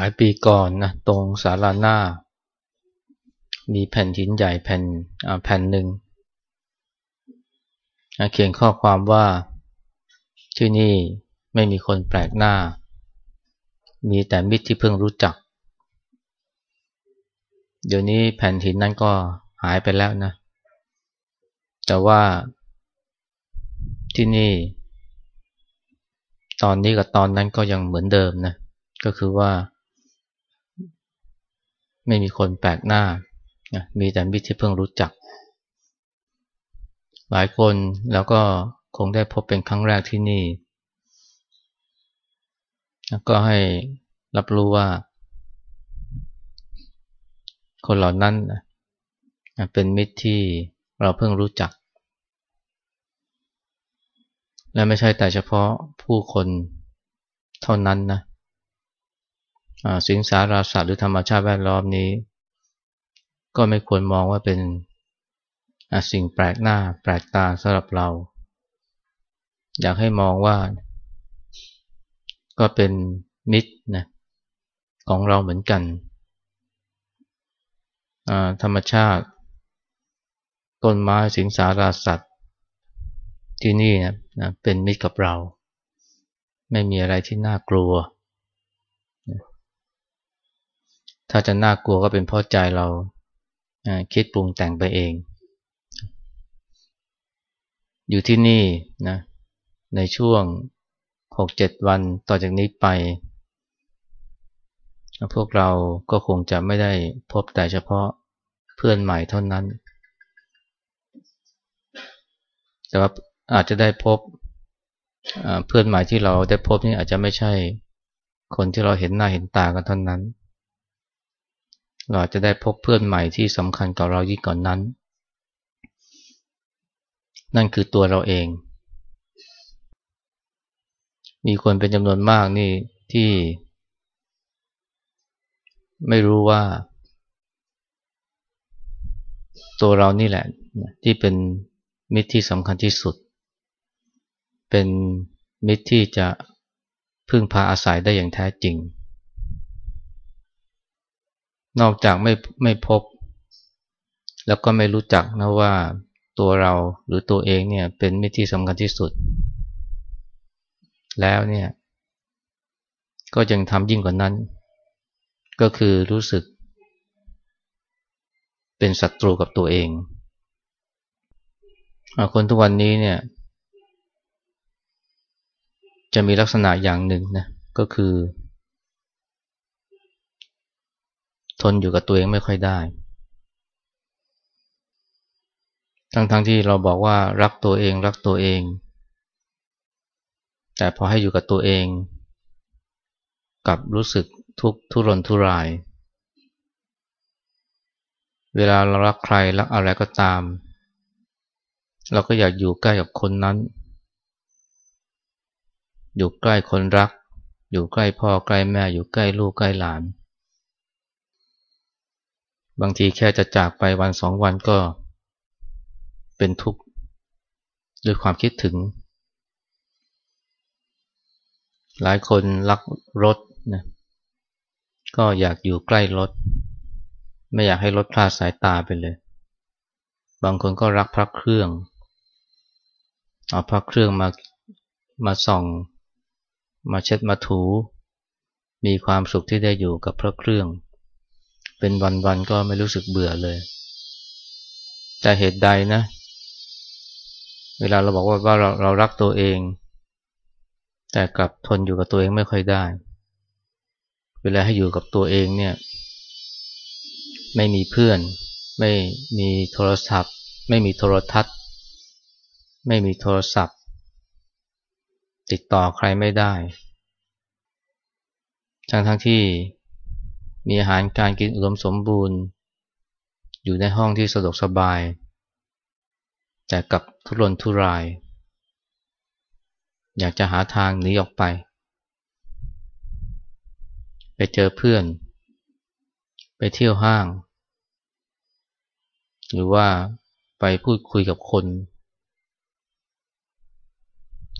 หลายปีก่อนนะตรงศาลาหน้า มีแผ่นหินใหญ่แผ่นแผ่นหนึ่งเขียนข้อความว่าที่นี่ไม่มีคนแปลกหน้า มีแต่มิตรที่เพิ่งรู้จัก เดี๋ยวนี้แผ่นหินนั้นก็หายไปแล้วนะ แต่ว่าที่นี่ ตอนนี้กับตอนนั้นก็ยังเหมือนเดิมนะ ก็คือว่า ไม่มีคนแปลกหน้า มีแต่มิตรที่เพิ่งรู้จัก หลายคนแล้วก็คงได้พบเป็นครั้งแรกที่นี่ ก็ให้รับรู้ว่า คนเหล่านั้นเป็นมิตรที่เราเพิ่งรู้จัก และไม่ใช่แต่เฉพาะผู้คนเท่านั้นนะ สิงสาราสัตว์หรือธรรมชาติแวดล้อมนี้ ก็ไม่ควรมองว่าเป็นสิ่งแปลกหน้าแปลกตาสำหรับเรา อยากให้มองว่า ก็เป็นมิตรนะของเราเหมือนกัน ธรรมชาติ ต้นไม้สิงสาราสัตว์ ที่นี่นะนะเป็นมิตรกับเรา ไม่มีอะไรที่น่ากลัว ถ้าจะน่ากลัวก็เป็นเพราะใจเราคิดปรุงแต่งไปเอง อยู่ที่นี่นะในช่วง 6-7 วันต่อจากนี้ไป พวกเราก็คงจะไม่ได้พบแต่เฉพาะเพื่อนใหม่เท่านั้น แต่ว่าอาจจะได้พบเพื่อนใหม่ที่เราได้พบนี่อาจจะไม่ใช่คนที่เราเห็นหน้าเห็นตากันเท่านั้น เราจะได้พบเพื่อนใหม่ที่สำคัญกับเรายิ่งก่อนนั้น นั่นคือตัวเราเอง มีคนเป็นจำนวนมากนี่ที่ ไม่รู้ว่า ตัวเรานี่แหละ ที่เป็นมิตรที่สำคัญที่สุด เป็นมิตรที่จะพึ่งพาอาศัยได้อย่างแท้จริง นอกจากไม่ไม่พบ แล้วก็ไม่รู้จักนะว่าตัวเราหรือตัวเองเนี่ยเป็นมิตรที่สำคัญที่สุด แล้วเนี่ย ก็ยังทำยิ่งกว่านั้น ก็คือรู้สึก เป็นศัตรูกับตัวเองคนทุกวันนี้เนี่ย จะมีลักษณะอย่างหนึ่งนะก็คือ ทนอยู่กับตัวเองไม่ค่อยได้ ทั้งๆทที่เราบอกว่ารักตัวเองรักตัวเอง แต่พอให้อยู่กับตัวเองกับรู้สึกทุกทุรนทุราย เวลาเรารักใครรักอะไรก็ตาม เราก็อยากอยู่ใกล้กับคนนั้น อยู่ใกล้คนรัก อยู่ใกล้พ่อใกล้แม่ อยู่ใกล้ลูกใกล้หลาน บางทีแค่จะจากไปวันสองวันก็เป็นทุกข์ด้วยความคิดถึง หลายคนรักรถนะก็อยากอยู่ใกล้รถ ไม่อยากให้รถพลาดสายตาไปเลย บางคนก็รักพระเครื่อง เอาพระเครื่องมามาส่อง มาเช็ดมาถู มีความสุขที่ได้อยู่กับพระเครื่อง เป็นวันๆก็ไม่รู้สึกเบื่อเลย แต่เหตุใดนะ เวลาเราบอกว่าว่าเราเรารักตัวเอง แต่กลับทนอยู่กับตัวเองไม่ค่อยได้ เวลาให้อยู่กับตัวเองเนี่ย ไม่มีเพื่อน ไม่มีโทรศัพท์ ไม่มีโทรทัศน์ ไม่มีโทรศัพท์ ติดต่อใครไม่ได้ทั้งทั้งที่ มีอาหารการกินอุดมสมบูรณ์ อยู่ในห้องที่สะดวกสบาย แต่กับทุรนทุราย อยากจะหาทางหนีออกไป ไปเจอเพื่อน ไปเที่ยวห้าง หรือว่าไปพูดคุยกับคน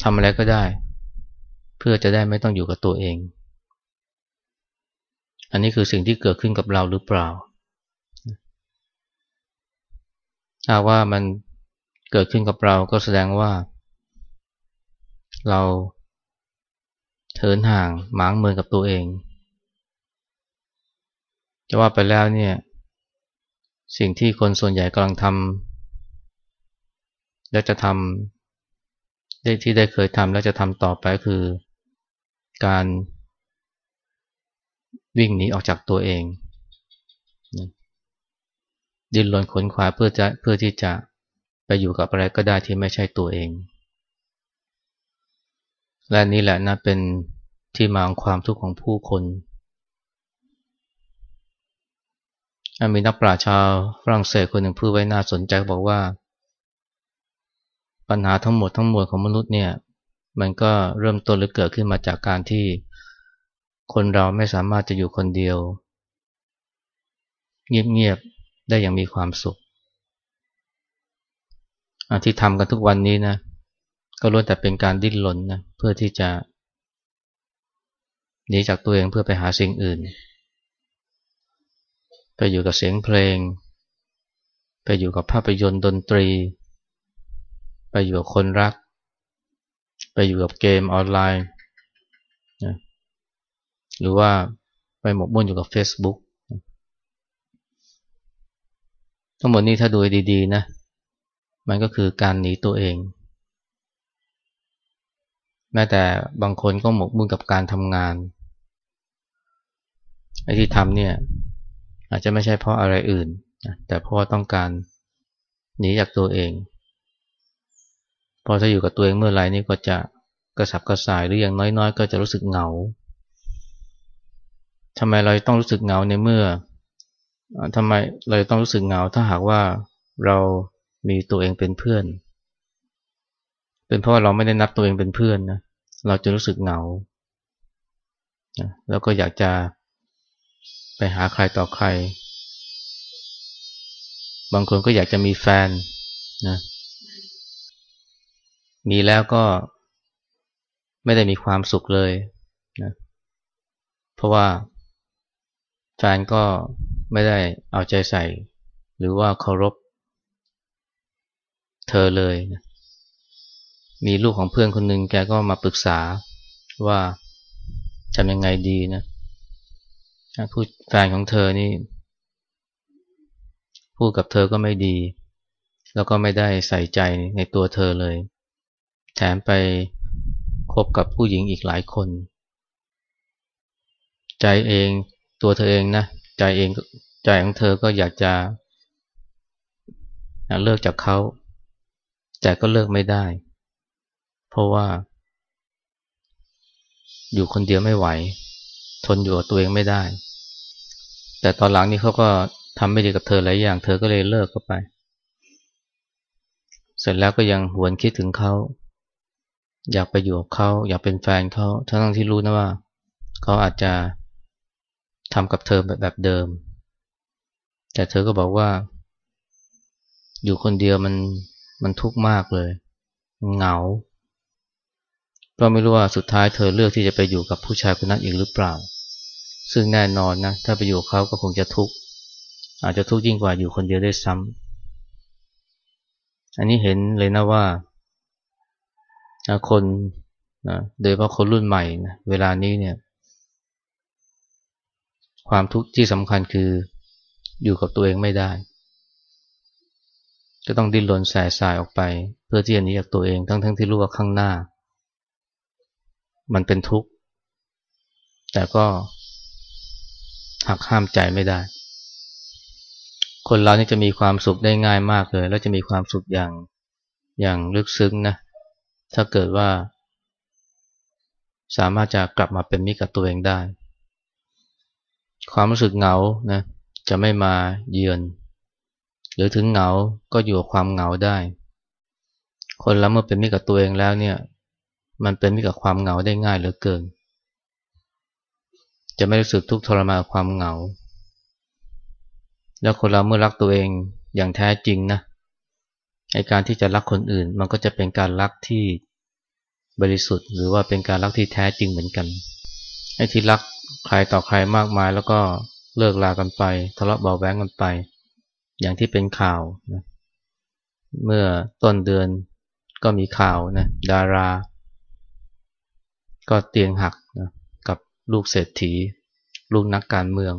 ทำอะไรก็ได้ เพื่อจะได้ไม่ต้องอยู่กับตัวเอง อันนี้คือสิ่งที่เกิดขึ้นกับเราหรือเปล่าถ้าว่ามันเกิดขึ้นกับเราก็แสดงว่า เราเถินห่างหมางเมินกับตัวเอง จะว่าไปแล้วเนี่ยสิ่งที่คนส่วนใหญ่กำลังทำและจะทำได้ที่ได้เคยทำและจะทำต่อไปคือการ วิ่งหนีออกจากตัวเอง ดิ้นรนขนขวายเพื่อจะเพื่อที่จะไปอยู่กับอะไรก็ได้ที่ไม่ใช่ตัวเอง และนี่แหละนะเป็นที่มาของความทุกข์ของผู้คนมีนักปราชญ์ชาวฝรั่งเศสคนหนึ่งพูดไว้น่าสนใจบอกว่า ปัญหาทั้งหมดทั้งมวลของมนุษย์เนี่ย มันก็เริ่มต้นหรือเกิดขึ้นมาจากการที่ คนเราไม่สามารถจะอยู่คนเดียว เงียบๆได้อย่างมีความสุขที่ทำกันทุกวันนี้นะ ก็ล้วนแต่เป็นการดิ้นรนนะเพื่อที่จะหนีจากตัวเองเพื่อไปหาสิ่งอื่น ไปอยู่กับเสียงเพลง ไปอยู่กับภาพยนตร์ดนตรี ไปอยู่กับคนรัก ไปอยู่กับเกมออนไลน์ หรือว่าไปหมกมุ่นอยู่กับ Facebook ทั้งหมดนี้ถ้าดูดีๆนะ มันก็คือการหนีตัวเอง แม้แต่บางคนก็หมกมุ่นกับการทำงาน ไอ้ที่ทำเนี่ย อาจจะไม่ใช่เพราะอะไรอื่น แต่เพราะต้องการหนีจากตัวเอง พอถ้าอยู่กับตัวเองเมื่อไหร่นี่ก็จะกระสับกระส่ายหรืออย่างน้อยๆ ก็จะรู้สึกเหงา ทำไมเราต้องรู้สึกเหงาในเมื่อทำไมเราต้องรู้สึกเหงาถ้าหากว่าเรามีตัวเองเป็นเพื่อน เป็นเพราะเราไม่ได้นับตัวเองเป็นเพื่อนนะเราจะรู้สึกเหงาแล้วก็อยากจะไปหาใครต่อใคร บางคนก็อยากจะมีแฟนนะมีแล้วก็ไม่ได้มีความสุขเลยนะเพราะว่า แฟนก็ไม่ได้เอาใจใส่ หรือว่าเคารพ เธอเลยนะมีลูกของเพื่อนคนหนึ่งแกก็มาปรึกษาว่าทำยังไงดีนะพูดแฟนของเธอนี่ พูดกับเธอก็ไม่ดี แล้วก็ไม่ได้ใส่ใจในตัวเธอเลย แถมไปคบกับผู้หญิงอีกหลายคน ใจเอง ตัวเธอเองนะใจเองใจของเธอก็อยากจะเลิกจากเขาแต่ก็เลิกไม่ได้ เพราะว่า อยู่คนเดียวไม่ไหว ทนอยู่กับตัวเองไม่ได้ แต่ตอนหลังนี้เขาก็ทำไม่ดีกับเธอหลายอย่าง เธอก็เลยเลิกเข้าไป เสร็จแล้วก็ยังหวนคิดถึงเขาอยากไปอยู่กับเขาอยากเป็นแฟนเขาทั้งที่รู้นะว่าเขาอาจจะ ทำกับเธอแบบเดิม แต่เธอก็บอกว่า อยู่คนเดียวมันมันทุกข์มากเลย เหงา ก็ไม่รู้ว่าสุดท้ายเธอเลือกที่จะไปอยู่กับผู้ชายคนนั้นอีกหรือเปล่า ซึ่งแน่นอนนะ ถ้าไปอยู่เขาก็คงจะทุกข์ อาจจะทุกข์ยิ่งกว่าอยู่คนเดียวได้ซ้ำ อันนี้เห็นเลยนะว่า คนนะโดยเฉพาะคนรุ่นใหม่นะเวลานี้เนี่ย ความทุกข์ที่สำคัญคืออยู่กับตัวเองไม่ได้จะต้องดิ้นรนแสสายออกไป เพื่อที่จะหนีจากตัวเองทั้งๆทที่รู้ว่าข้างหน้า มันเป็นทุกข์ แต่ก็หักห้ามใจไม่ได้ คนเรานี่จะมีความสุขได้ง่ายมากเลย แล้วจะมีความสุขอย่างอย่างลึกซึ้งนะ ถ้าเกิดว่า สามารถจะกลับมาเป็นมิตรกับตัวเองได้ ความรู้สึกเหงานะจะไม่มาเยือน หรือถึงเหงาก็อยู่กับความเหงาได้ คนเราเมื่อเป็นมิตรกับตัวเองแล้วเนี่ย มันเป็นมิตรกับความเหงาได้ง่ายเหลือเกิน จะไม่รู้สึกทุกข์ทรมานความเหงา แล้วคนเราเมื่อรักตัวเองอย่างแท้จริงนะไอการที่จะรักคนอื่น มันก็จะเป็นการรักที่บริสุทธิ์ หรือว่าเป็นการรักที่แท้จริงเหมือนกันไอ้ที่รัก ใครต่อใครมากมายแล้วก็เลิกลากันไป ทะเลาะเบาแว้งกันไป อย่างที่เป็นข่าวนะเมื่อต้นเดือนก็มีข่าวนะดารา ก็เตียงหักนะกับลูกเศรษฐี ลูกนักการเมือง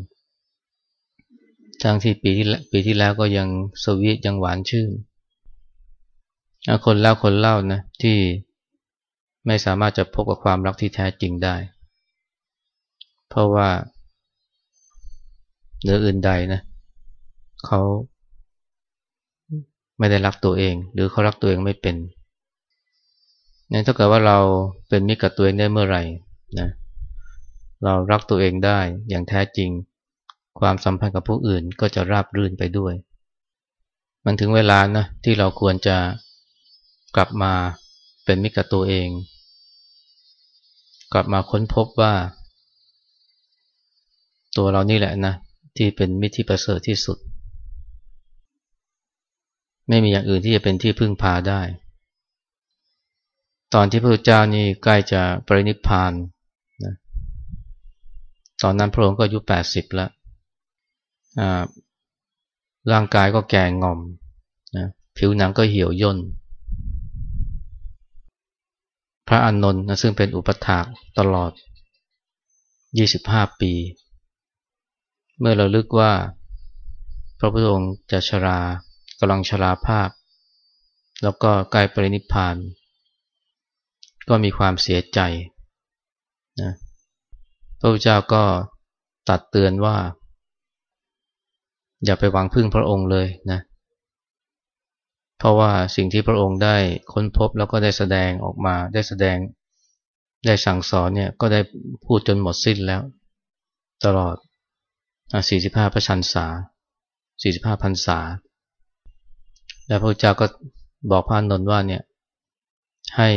ทั้งที่ปีที่ปีที่แล้วก็ยังสวีทยังหวานชื่นคนเล่าคนเล่านะที่ไม่สามารถจะพบกับความรักที่แท้จริงได้ เพราะว่าเหนืออื่นใดนะเขาไม่ได้รักตัวเอง หรือเขารักตัวเองไม่เป็นนี่ยถ้าเกิดว่าเราเป็นมิตรกับตัวเองได้เมื่อไหร่นะเรารักตัวเองได้อย่างแท้จริง ความสัมพันธ์กับผู้อื่นก็จะราบรื่นไปด้วย มันถึงเวลานะที่เราควรจะกลับมาเป็นมิตรกับตัวเอง กลับมาค้นพบว่า ตัวเรานี่แหละนะ ที่เป็นมิตรที่ประเสริฐที่สุด ไม่มีอย่างอื่นที่จะเป็นที่พึ่งพาได้ ตอนที่พระเจ้านี่ใกล้จะปรินิพพานนะตอนนั้นพระองค์ก็อายุแปดสิบแล้วร่างกายก็แก่งอมนะผิวหนังก็เหี่ยวย่น พระอานนท์นะซึ่งเป็นอุปถากตลอด 25 ปี เมื่อเราลึกว่า พระพุทธองค์จะชรากำลังชราภาพ แล้วก็ใกล้ปรินิพพาน ก็มีความเสียใจนะพระพุทธเจ้าก็ตัดเตือนว่า อย่าไปหวังพึ่งพระองค์เลยนะเพราะว่าสิ่งที่พระองค์ได้ค้นพบแล้วก็ได้แสดงออกมาได้แสดงได้สั่งสอนเนี่ยก็ได้พูดจนหมดสิ้นแล้ว ตลอด 45 พระชันษา 45พรรษา แล้วพระเจ้าก็บอกพระนนท์ว่าเนี่ยให้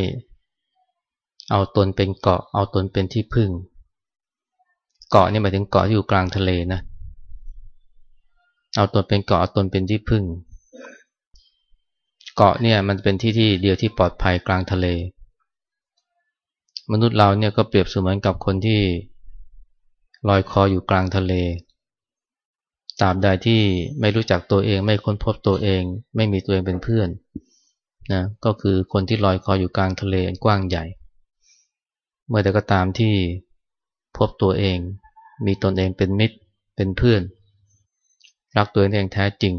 เอาตนเป็นเกาะ เอาตนเป็นที่พึ่ง เกาะนี่หมายถึงเกาะที่อยู่กลางทะเลนะ เอาตนเป็นเกาะ เอาตนเป็นที่พึ่ง เกาะเนี่ยมันเป็นที่ที่เดียวที่ปลอดภัยกลางทะเล มนุษย์เราเนี่ยก็เปรียบเสมือนกับคนที่ลอยคออยู่กลางทะเล ตราบใดที่ไม่รู้จักตัวเอง ไม่ค้นพบตัวเอง ไม่มีตัวเองเป็นเพื่อนนะก็คือคนที่ลอยคออยู่กลางทะเลกว้างใหญ่ เมื่อใดก็ตามที่พบตัวเอง มีตนเองเป็นมิตรเป็นเพื่อน รักตัวเองแท้จริง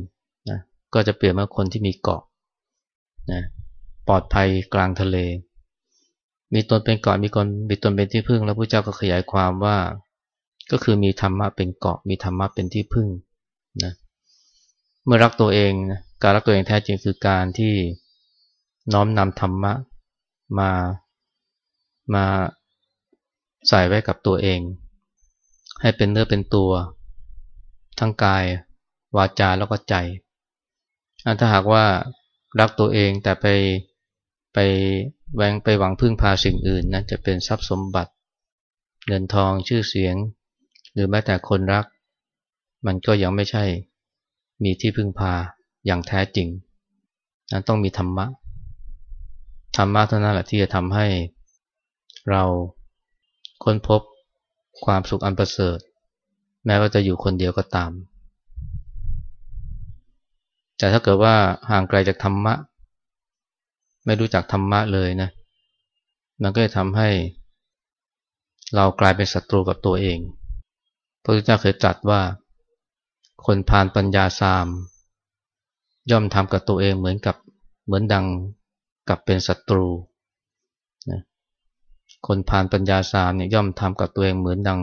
นะก็จะเปลี่ยนมาคนที่มีเกาะนะปลอดภัยกลางทะเล มีตนเป็นเกาะมีคนมีตนเป็นที่พึ่ง แล้วพระเจ้าก็ขยายความว่า ก็คือมีธรรมะเป็นเกาะมีธรรมะเป็นที่พึ่ง นะเมื่อรักตัวเองนะการรักตัวเองแท้จริงคือการที่น้อมนำธรรมะมามาใส่ไว้กับตัวเอง ให้เป็นเนื้อเป็นตัว ทั้งกายวาจาแล้วก็ใจถ้าหากว่ารักตัวเองแต่ไปไปแวงไปหวังพึ่งพาสิ่งอื่นนะจะเป็นทรัพย์สมบัติ เงินทองชื่อเสียง หรือแม้แต่คนรัก มันก็ยังไม่ใช่มีที่พึ่งพาอย่างแท้จริงนะต้องมีธรรมะ ธรรมะเท่านั้นแหละที่จะทำให้เราค้นพบความสุขอันประเสริฐ แม้ว่าจะอยู่คนเดียวก็ตาม แต่ถ้าเกิดว่าห่างไกลจากธรรมะ ไม่รู้จักธรรมะเลยนะ มันก็จะทำให้เรากลายเป็นศัตรูกับตัวเองพระพุทธเจ้าเคยตรัสว่า คนพานปัญญาสาม ย่อมทำกับตัวเองเหมือนกับเหมือนดังกับเป็นศัตรูนะคนพานปัญญาสามเนี่ยย่อมทำกับตัวเองเหมือนดัง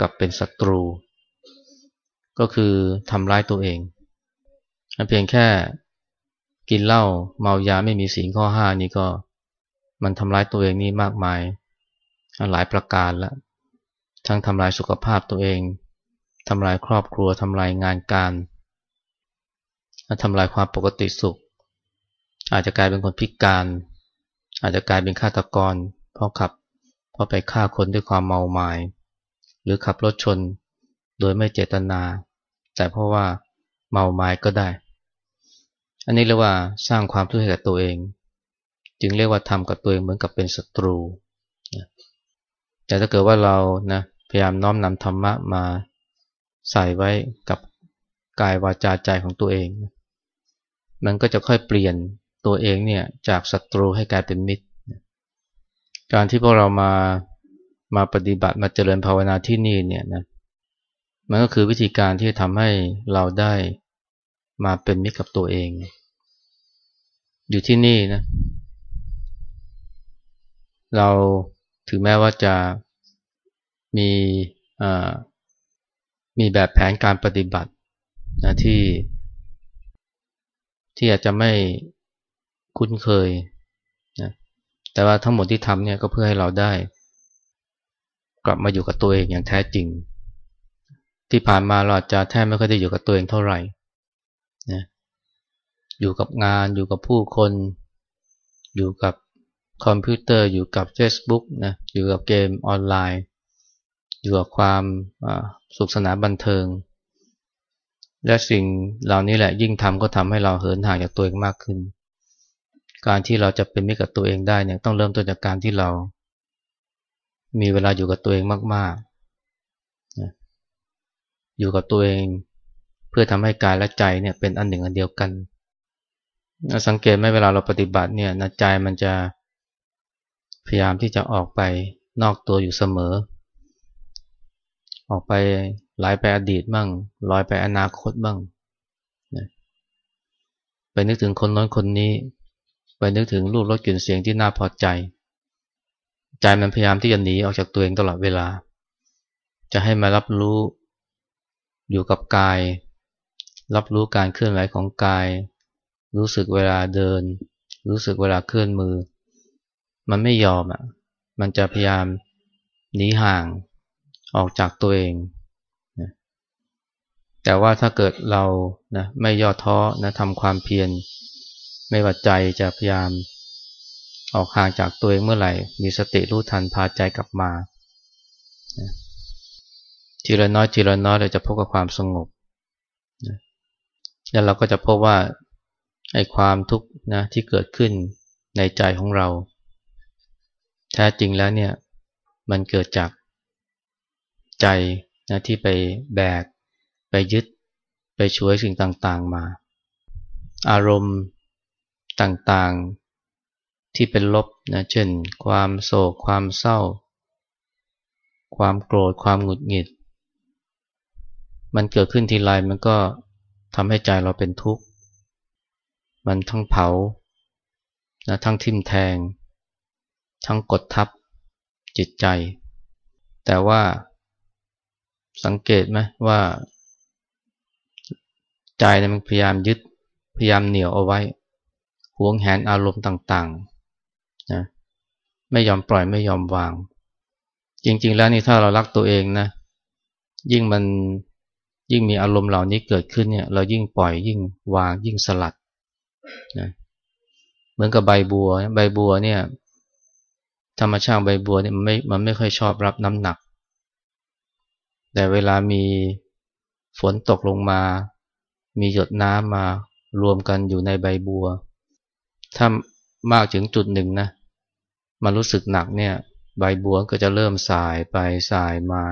กับเป็นศัตรู ก็คือทำร้ายตัวเองเพียงแค่กินเหล้าเมายาไม่มีสีข้อห้านี่ก็มันทำร้ายตัวเองนี่มากมายหลายประการแล้วทั้งทำลายสุขภาพตัวเอง ทำลายครอบครัวทำลายงานการทำลายความปกติสุข อาจจะกลายเป็นคนพิการ อาจจะกลายเป็นฆาตกรเพราะขับเพราะไปฆ่าคนด้วยความเมาหมาย หรือขับรถชนโดยไม่เจตนา แต่เพราะว่าเมาไม้ก็ได้ อันนี้เรียกว่าสร้างความทุกข์ให้กับตัวเอง จึงเรียกว่าทำกับตัวเองเหมือนกับเป็นศัตรูแต่ถ้าเกิดว่าเรานะพยายามน้อมนำธรรมะมา ใส่ไว้กับกายวาจาใจของตัวเอง มันก็จะค่อยเปลี่ยนตัวเองเนี่ยจากศัตรูให้กลายเป็นมิตร การที่พวกเรามามาปฏิบัติมาเจริญภาวนาที่นี่เนี่ยนะมันก็คือวิธีการที่ทำให้เราได้มาเป็นมิตรกับตัวเอง อยู่ที่นี่นะเราถึงแม้ว่าจะมีอ่า มีแบบแผนการปฏิบัตินะที่ที่อาจจะไม่คุ้นเคยนะแต่ว่าทั้งหมดที่ทำเนี่ยก็เพื่อให้เราได้ กลับมาอยู่กับตัวเองอย่างแท้จริง ที่ผ่านมาเราอาจะแทบไม่ค่อยได้อยู่กับตัวเองเท่าไหร่นะอยู่กับงานอยู่กับผู้คน อยู่กับคอมพิวเตอร์อยู่กับ Facebook นะอยู่กับเกมออนไลน์ อยู่กับความสุขสนานบันเทิง และสิ่งเหล่านี้แหละยิ่งทำก็ทำให้เราเหินห่างจากตัวเองมากขึ้น การที่เราจะเป็นมิตรกับตัวเองได้เนี่ยต้องเริ่มต้นจากการที่เรา มีเวลาอยู่กับตัวเองมากๆ อยู่กับตัวเองเพื่อทำให้กายและใจเนี่ยเป็นอันหนึ่งอันเดียวกัน สังเกตไหมเวลาเราปฏิบัติเนี่ยนะใจมันจะพยายามที่จะออกไปนอกตัวอยู่เสมอ ออกไปไหลไปอดีตบ้างลอยไปอนาคตบ้างนะไปนึกถึงคนน้นคนนี้ ไปนึกถึงรูปรสกลิ่นเสียงที่น่าพอใจ ใจมันพยายามที่จะหนีออกจากตัวเองตลอดเวลา จะให้มารับรู้อยู่กับกาย รับรู้การเคลื่อนไหวของกาย รู้สึกเวลาเดิน รู้สึกเวลาเคลื่อนมือ มันไม่ยอมอะ มันจะพยายามหนีห่าง ออกจากตัวเองนะแต่ว่าถ้าเกิดเรานะไม่ย่อท้อนะทำความเพียรไม่ว่าใจจะพยายามออกห่างจากตัวเองเมื่อไหร่ มีสติรู้ทันพาใจกลับมาทีละน้อยทีละน้อยเราจะพบกับความสงบแล้วเราก็จะพบว่าไอ้ความทุกข์นะที่เกิดขึ้นในใจของเรา แท้จริงแล้วเนี่ยมันเกิดจาก ใจนะที่ไปแบก ไปยึด ไปช่วยสิ่งต่างๆมา อารมณ์ต่างๆที่เป็นลบนะเช่น ความโศก ความเศร้า ความโกรธ ความหงุดหงิด มันเกิดขึ้นทีไรมันก็ทำให้ใจเราเป็นทุกข์ มันทั้งเผานะทั้งทิ่มแทง ทั้งกดทับจิตใจ แต่ว่า สังเกตไหมว่า ใจเนี่ยมันพยายามยึดพยายามเหนี่ยวเอาไว้หวงแหนอารมณ์ต่างๆนะไม่ยอมปล่อยไม่ยอมวาง จริง ๆ แล้วนี่ถ้าเรารักตัวเองนะ ยิ่งมันยิ่งมีอารมณ์เหล่านี้เกิดขึ้นเนี่ย เรายิ่งปล่อยยิ่งวางยิ่งสลัดนะเหมือนกับใบบัว ใบบัวเนี่ย ธรรมชาติใบบัวเนี่ยมันไม่มันไม่ค่อยชอบรับน้ำหนัก แต่เวลามีฝนตกลงมา มีหยดน้ำมารวมกันอยู่ในใบบัว ถ้ามากถึงจุดหนึ่งนะ มันรู้สึกหนักเนี่ย ใบบัวก็จะเริ่มสายไปสายมา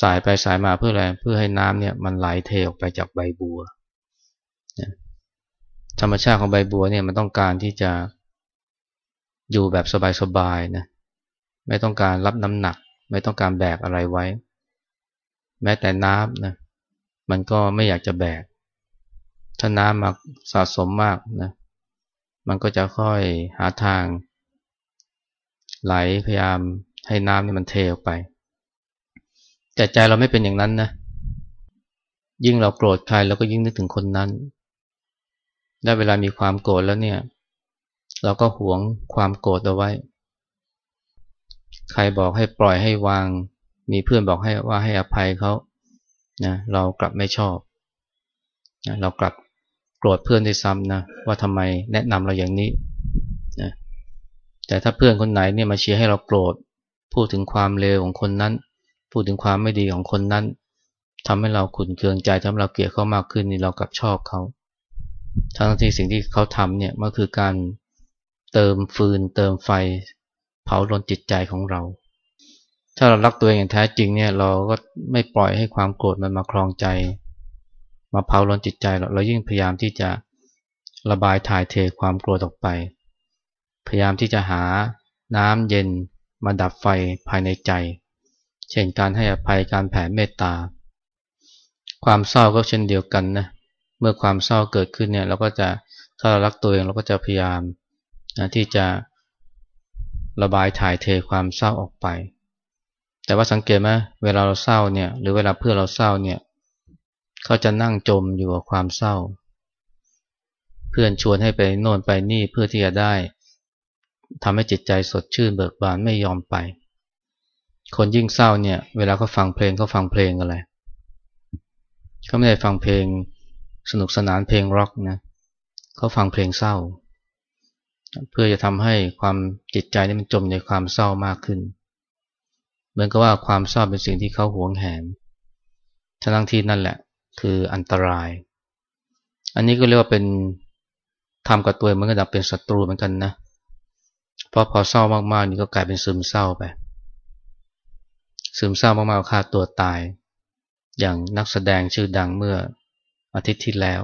สายไปสายมาเพื่ออะไร เพื่อให้น้ำเนี่ยมันไหลเทออกไปจากใบบัว ธรรมชาติของใบบัวเนี่ยมันต้องการที่จะอยู่แบบสบายๆนะ ไม่ต้องการรับน้ำหนัก ไม่ต้องการแบกอะไรไว้ แม้แต่น้ำนะมันก็ไม่อยากจะแบก ถ้าน้ำมาสะสมมากนะมันก็จะค่อยหาทาง ไหลพยายามให้น้ำนี่มันเทออกไป แต่ใจเราไม่เป็นอย่างนั้นนะยิ่งเราโกรธใครเราก็ยิ่งนึกถึงคนนั้นได้เวลามีความโกรธแล้วเนี่ย เราก็หวงความโกรธเอาไว้ ใครบอกให้ปล่อยให้วาง มีเพื่อนบอกให้ว่าให้อภัยเขานะเรากลับไม่ชอบนะเรากลับโกรธเพื่อนได้ซ้ำนะว่าทำไมแนะนำเราอย่างนี้นะแต่ถ้าเพื่อนคนไหนเนี่ยมาเชียร์ให้เราโกรธพูดถึงความเลวของคนนั้น พูดถึงความไม่ดีของคนนั้นทำให้เราขุนเคืองใจทำให้เราเกลียดเขามากขึ้นนี่เรากลับชอบเขาทั้งที่สิ่งที่เขาทำเนี่ยมันคือการเติมฟืนเติมไฟ เผาลนจิตใจของเรา ถ้าเรารักตัวเองอย่างแท้จริงเนี่ยเราก็ไม่ปล่อยให้ความโกรธมันมาคลองใจ มาเผาร้นจิตใจเราเรายิ่งพยายามที่จะระบายถ่ายเทความโกรธออกไป พยายามที่จะหาน้ำเย็นมาดับไฟภายในใจ เช่นการให้อภัยการแผ่เมตตา ความเศร้าก็เช่นเดียวกันนะเมื่อความเศร้าเกิดขึ้นเนี่ยเราก็จะถ้าเรารักตัวเองเราก็จะพยายามนะที่จะ ระบายถ่ายเทความเศร้าออกไป แต่ว่าสังเกตไหมเวลาเราเศร้าเนี่ยหรือเวลาเพื่อเราเศร้าเนี่ยเขาจะนั่งจมอยู่กับความเศร้า เพื่อนชวนให้ไปโน่นไปนี่เพื่อที่จะได้ทำให้จิตใจสดชื่นเบิกบานไม่ยอมไป คนยิ่งเศร้าเนี่ย เวลาเขาฟังเพลงเขาฟังเพลงอะไรเขาไม่ได้ฟังเพลงสนุกสนานเพลงร็อกนะเขาฟังเพลงเศร้าเเพื่อจะทำให้ความจิตใจนี่มันจมในความเศร้ามากขึ้น เหมือนกับว่าความเศร้าเป็นสิ่งที่เขาหวงแหนทั้งที่นั่นแหละ คืออันตราย อันนี้ก็เรียกว่าเป็นทำกับตัวเหมันกับเป็นศัตรูเหมือนกันนะเพราะพอเศร้ามากๆนี่ก็กลายเป็นซึมเศร้าไป ซึมเศร้ามากๆฆ่าตัวตาย อย่างนักแสดงชื่อดังเมื่ออาทิตย์ที่แล้ว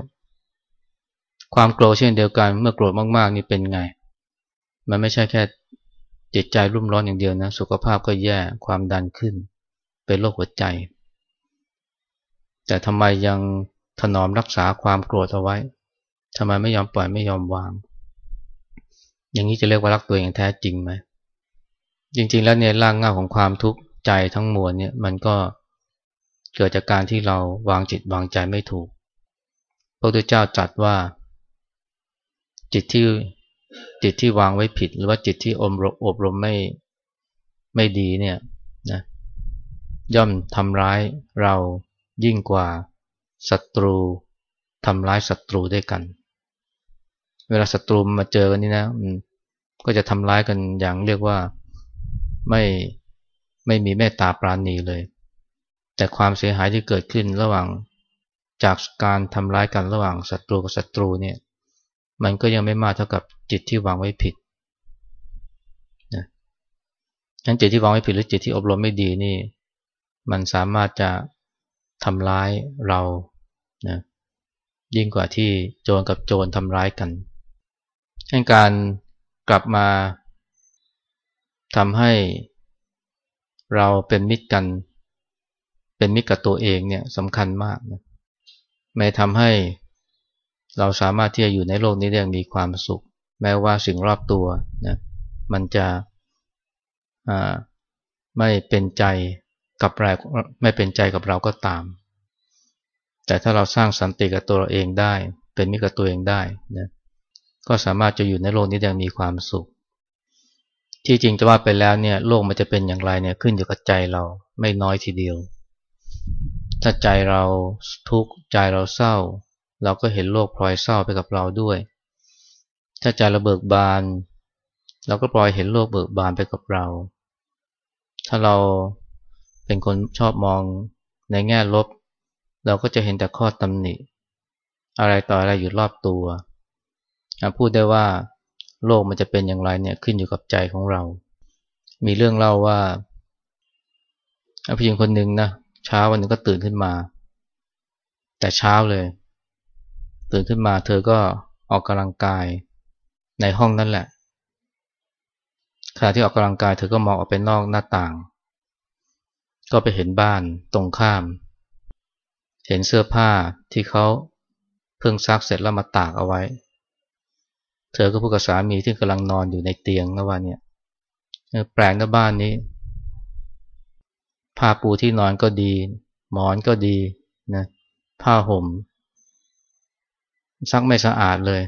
ความโกรธเช่นเดียวกันเมื่อโกรธมากๆนี่เป็นไง มันไม่ใช่แค่จิตใจรุ่มร้อนอย่างเดียวนะ สุขภาพก็แย่ความดันขึ้น เป็นโรคหัวใจ แต่ทำไมยังถนอมรักษาความโกรธเอาไว้ทำไมไม่ยอมปล่อยไม่ยอมวาง อย่างนี้จะเรียกว่ารักตัวเองแท้จริงไหมจริงๆแล้วเนี่ยร่างเงาของความทุกข์ใจทั้งมวลเนี่ยมันก็เกิดจากการที่เราวางจิตวางใจไม่ถูก พระพุทธเจ้าจัดว่า จิตที่ จิตที่วางไว้ผิด หรือว่าจิตที่อมรอบรมไม่ไม่ดีเนี่ยนะย่อมทำร้ายเรายิ่งกว่าศัตรูทำร้ายศัตรูด้วยกัน เวลาศัตรูมาเจอกันนี่นะก็จะทำร้ายกันอย่างเรียกว่าไม่ไม่มีเมตตาปราณีเลย แต่ความเสียหายที่เกิดขึ้นระหว่างจากการทำร้ายกันระหว่างศัตรูกับศัตรูเนี่ย มันก็ยังไม่มากเท่ากับจิตที่วางไว้ผิดนะนั้นจิตที่วางไว้ผิดหรือจิตที่อบรมไม่ดีนี่ มันสามารถจะทำร้ายเรานะยิ่งกว่าที่โจรกับโจรทำร้ายกันการกลับมาทำให้เราเป็นมิตรกัน เป็นมิตรกับตัวเองเนี่ยสำคัญมากนะไม่ทำให้ เราสามารถที่จะอยู่ในโลกนี้ได้อย่างมีความสุข แม้ว่าสิ่งรอบตัวนะมันจะไม่เป็นใจกับเราไม่เป็นใจกับเราก็ตาม แต่ถ้าเราสร้างสันติกับตัวเราเองได้ เป็นมิตรกับตัวเองได้นะก็สามารถจะอยู่ในโลกนี้อยังมีความสุข ที่จริงจะว่าไปแล้วเนี่ยโลกมันจะเป็นอย่างไรเนี่ยขึ้นอยู่กับใจเราไม่น้อยทีเดียว ถ้าใจเราทุกข์ใจเราเศร้า เราก็เห็นโลกพลอยเศร้าไปกับเราด้วย ถ้าใจเราเบิกบาน เราก็ปล่อยเห็นโลกเบิกบานไปกับเรา ถ้าเราเป็นคนชอบมองในแง่ลบ เราก็จะเห็นแต่ข้อตำหนิ อะไรต่ออะไรอยู่รอบตัวพูดได้ว่าโลกมันจะเป็นอย่างไรเนี่ยขึ้นอยู่กับใจของเรา มีเรื่องเล่าว่าผู้หญิงคนหนึ่งนะเช้าวันหนึ่งก็ตื่นขึ้นมา แต่เช้าเลย ตื่นขึ้นมาเธอก็ออกกำลังกายในห้องนั่นแหละขณะที่ออกกำลังกายเธอก็มองออกไปนอกหน้าต่าง ก็ไปเห็นบ้านตรงข้าม เห็นเสื้อผ้าที่เขาเพิ่งซักเสร็จแล้วมาตากเอาไว้ เธอก็พูดกับสามีที่กำลังนอนอยู่ในเตียงนะว่าเนี่ยแปลงนะบ้านนี้ผ้าปูที่นอนก็ดี หมอนก็ดีนะผ้าห่ม ซักไม่สะอาดเลย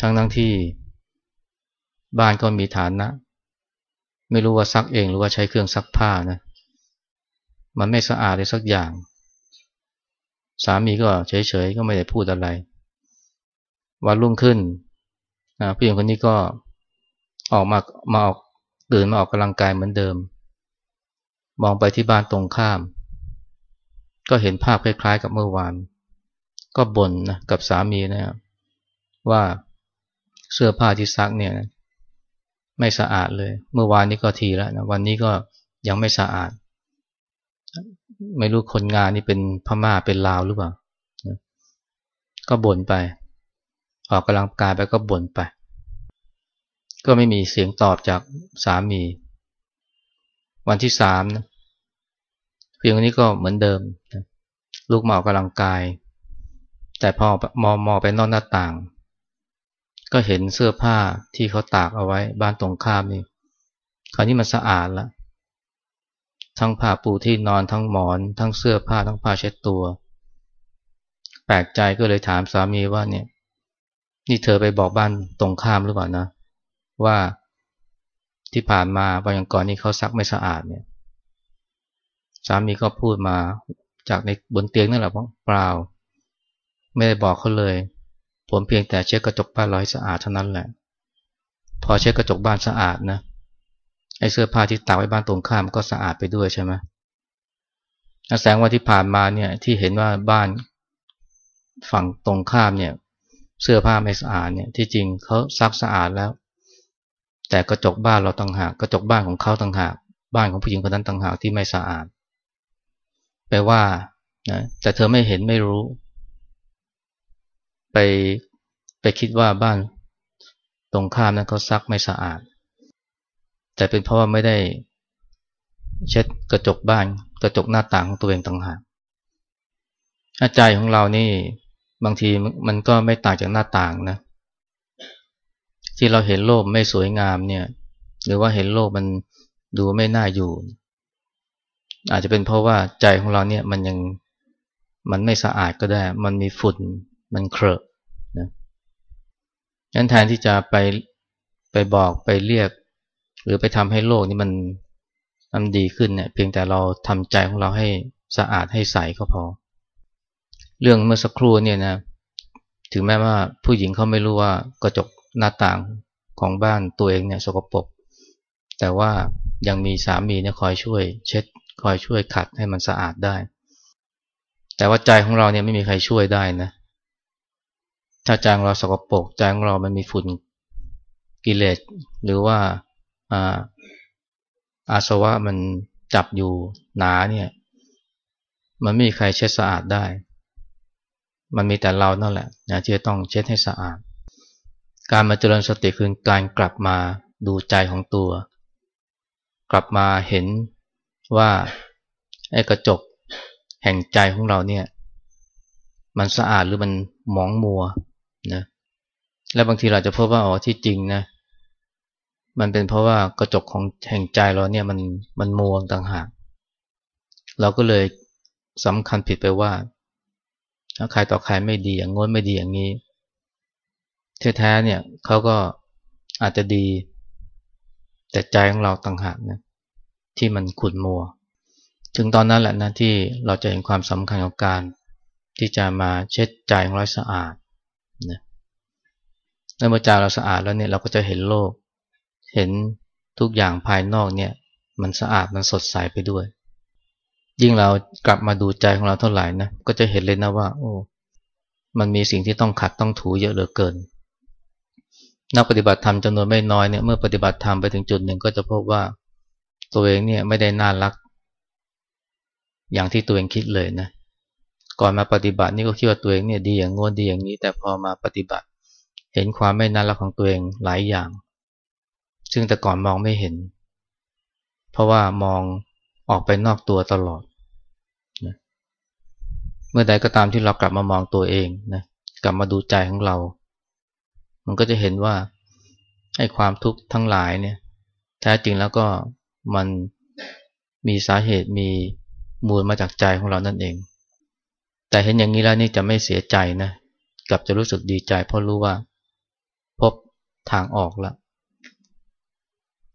ทั้งทั้งที่บ้านก็มีฐานนะ ไม่รู้ว่าซักเองหรือว่าใช้เครื่องซักผ้านะ มันไม่สะอาดเลยสักอย่าง สามีก็เฉยๆ ก็ไม่ได้พูดอะไร วันรุ่งขึ้นนะผู้หญิงคนนี้ก็ออกมามาออกตื่นมาออกกำลังกายเหมือนเดิม มองไปที่บ้านตรงข้าม ก็เห็นภาพคล้ายๆ กับเมื่อวาน ก็บ่นนะกับสามีนะครับว่าเสื้อผ้าที่ซักเนี่ยไม่สะอาดเลย เมื่อวานนี้ก็ทีแล้วนะวันนี้ก็ยังไม่สะอาด ไม่รู้คนงานนี่เป็นพม่าเป็นลาวหรือเปล่าก็บ่นไป ออกกำลังกายไปก็บ่นไป ก็ไม่มีเสียงตอบจากสามี วันที่สามนะเพียงนี้ก็เหมือนเดิมลูกมาออกกำลังกาย แต่พอมองมองไปนอกหน้าต่าง ก็เห็นเสื้อผ้าที่เขาตากเอาไว้บ้านตรงข้ามนี่คราวนี้มันสะอาดล้วทั้งผ้าปูที่นอนทั้งหมอน ทั้งเสื้อผ้าทั้งผ้าเช็ดตัว แปลกใจก็เลยถามสามีว่าเนี่ย นี่เธอไปบอกบ้านตรงข้ามหรือเปล่านะ ว่าที่ผ่านมาวันก่อนนี้เขาซักไม่สะอาดเนี่ย สามีก็พูดมาจากในบนเตียงนั่นแหละเปล่า ไม่ได้บอกเขาเลย ผมเพียงแต่เช็ดกระจกบ้านเราให้สะอาดเท่านั้นแหละ พอเช็ดกระจกบ้านสะอาดนะไอ้เสื้อผ้าที่ตากไว้บ้านตรงข้ามก็สะอาดไปด้วยใช่ไหมแสงวันที่ผ่านมาเนี่ยที่เห็นว่าบ้านฝั่งตรงข้ามเนี่ย เสื้อผ้าไม่สะอาดเนี่ยที่จริงเขาซักสะอาดแล้ว แต่กระจกบ้านเราต่างหากกระจกบ้านของเขาต่างหาก บ้านของผู้หญิงคนนั้นต่างหากที่ไม่สะอาดแปลว่านะแต่เธอไม่เห็นไม่รู้ ไปไปคิดว่าบ้านตรงข้ามนั้นเขาซักไม่สะอาด แต่เป็นเพราะว่าไม่ได้เช็ดกระจกบ้านกระจกหน้าต่างของตัวเองต่างหากใจของเรานี่บางทีมันก็ไม่ต่างจากหน้าต่างนะ ที่เราเห็นโลกไม่สวยงามเนี่ย หรือว่าเห็นโลกมันดูไม่น่าอยู่ อาจจะเป็นเพราะว่าใจของเราเนี่ยมันยังมันไม่สะอาดก็ได้ มันมีฝุ่น มันเครอะนะงั้นแทนที่จะไปไปบอกไปเรียก หรือไปทำให้โลกนี้มันมันดีขึ้นเนี่ยเพียงแต่เราทำใจของเราให้สะอาดให้ใสก็พอ เรื่องเมื่อสักครู่เนี่ยนะถึงแม้ว่าผู้หญิงเขาไม่รู้ว่ากระจกหน้าต่างของบ้านตัวเองเนี่ยสกปรกแต่ว่ายังมีสามีเนี่ยคอยช่วย เช็ดคอยช่วยขัดให้มันสะอาดได้ แต่ว่าใจของเราเนี่ยไม่มีใครช่วยได้นะ ถ้าใจของเราสกปรกใจของเรามันมีฝุ่นกิเลสหรือว่าอาอาสวะมันจับอยู่หนาเนี่ย มันไม่มีใครเช็ดสะอาดได้ มันมีแต่เรานั่นแหละนะที่จะต้องเช็ดให้สะอาด การมาเจริญสติคือการกลับมาดูใจของตัว กลับมาเห็นว่าไอ้กระจกแห่งใจของเราเนี่ย มันสะอาดหรือมันหมองมัว นะและบางทีเราจะพบว่าอ๋อที่จริงนะ มันเป็นเพราะว่ากระจกของแห่งใจเราเนี่ยมันมันมัวต่างหาก เราก็เลยสำคัญผิดไปว่าถ้าใครต่อใครไม่ดีอย่างงนไม่ดีอย่างนี้แท้ๆเนี่ยเขาก็อาจจะดี แต่ใจของเราต่างหากนะที่มันขุดมัว ถึงตอนนั้นแหละนะที่เราจะเห็นความสำคัญของการที่จะมาเช็ดใจของเราสะอาด นะเมื่อใจเราสะอาดแล้วเนี่ยเราก็จะเห็นโลก เห็นทุกอย่างภายนอกเนี่ย มันสะอาดมันสดใสไปด้วย ยิ่งเรากลับมาดูใจของเราเท่าไหร่นะก็จะเห็นเลยนะว่า โอ้ มันมีสิ่งที่ต้องขัดต้องถูเยอะเหลือเกินนักปฏิบัติธรรมจำนวนไม่น้อยเนี่ยเมื่อปฏิบัติธรรมไปถึงจุดหนึ่งก็จะพบว่าตัวเองเนี่ยไม่ได้น่ารัก อย่างที่ตัวเองคิดเลยนะ ก่อนมาปฏิบัตินี่ก็คิดว่าตัวเองเนี่ยดีอย่างงนดีอย่างนี้ แต่พอมาปฏิบัติ เห็นความไม่น่ารักของตัวเองหลายอย่าง ซึ่งแต่ก่อนมองไม่เห็น เพราะว่ามองออกไปนอกตัวตลอดนะเมื่อใดก็ตามที่เรากลับมามองตัวเองนะกลับมาดูใจของเรา มันก็จะเห็นว่าให้ความทุกข์ทั้งหลายเนี่ยแท้จริงแล้วก็มันมีสาเหตุมีมูลมาจากใจของเรานั่นเอง แต่เห็นอย่างนี้แล้วนี่จะไม่เสียใจนะกลับจะรู้สึกดีใจ เพราะรู้ว่า พบทางออกแล้ว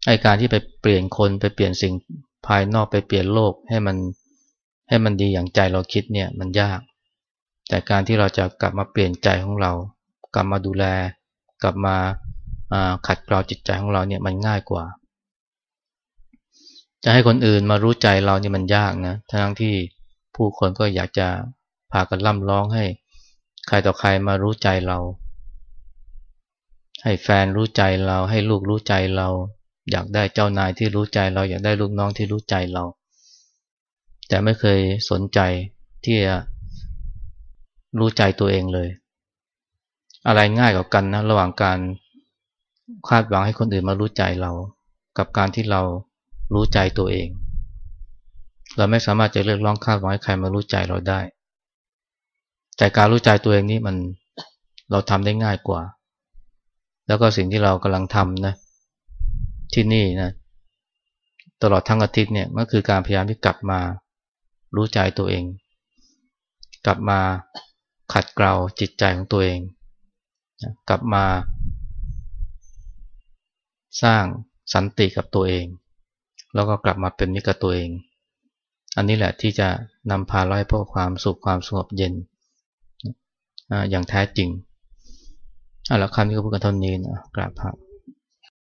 ไอการที่ไปเปลี่ยนคนไปเปลี่ยนสิ่งภายนอกไปเปลี่ยนโลกให้มันให้มันดีอย่างใจเราคิดเนี่ยมันยาก แต่การที่เราจะกลับมาเปลี่ยนใจของเรา กลับมาดูแล กลับมาขัดเกลาจิตใจของเราเนี่ยมันง่ายกว่า จะให้คนอื่นมารู้ใจเรานี่มันยากนะทั้งที่ผู้คนก็อยากจะ พากันล่ำร้องให้ ใครต่อใครมารู้ใจเรา ให้แฟนรู้ใจเรา ให้ลูกรู้ใจเรา อยากได้เจ้านายที่รู้ใจเรา อยากได้ลูกน้องที่รู้ใจเรา แต่ไม่เคยสนใจที่จะรู้ใจตัวเองเลย อะไรง่ายกว่ากันนะระหว่างการคาดหวังให้คนอื่นมารู้ใจเรา กับการที่เรารู้ใจตัวเอง เราไม่สามารถจะเลือกร้องคาดหวังให้ใครมารู้ใจเราได้ แต่การรู้ใจตัวเองนี่มันเราทำได้ง่ายกว่า แล้วก็สิ่งที่เรากำลังทำนะที่นี่นะตลอดทั้งอาทิตย์เนี่ยก็คือการพยายามที่กลับมารู้ใจตัวเอง กลับมาขัดเกลาจิตใจของตัวเอง กลับมา สร้างสันติกับตัวเอง แล้วก็กลับมาเป็นมิตรกับตัวเอง อันนี้แหละที่จะนำพาเราให้พบความสุขความสงบเย็น อย่างแท้จริงเอาละคำนี้ก็พูดกันเท่านี้นะกราบพระ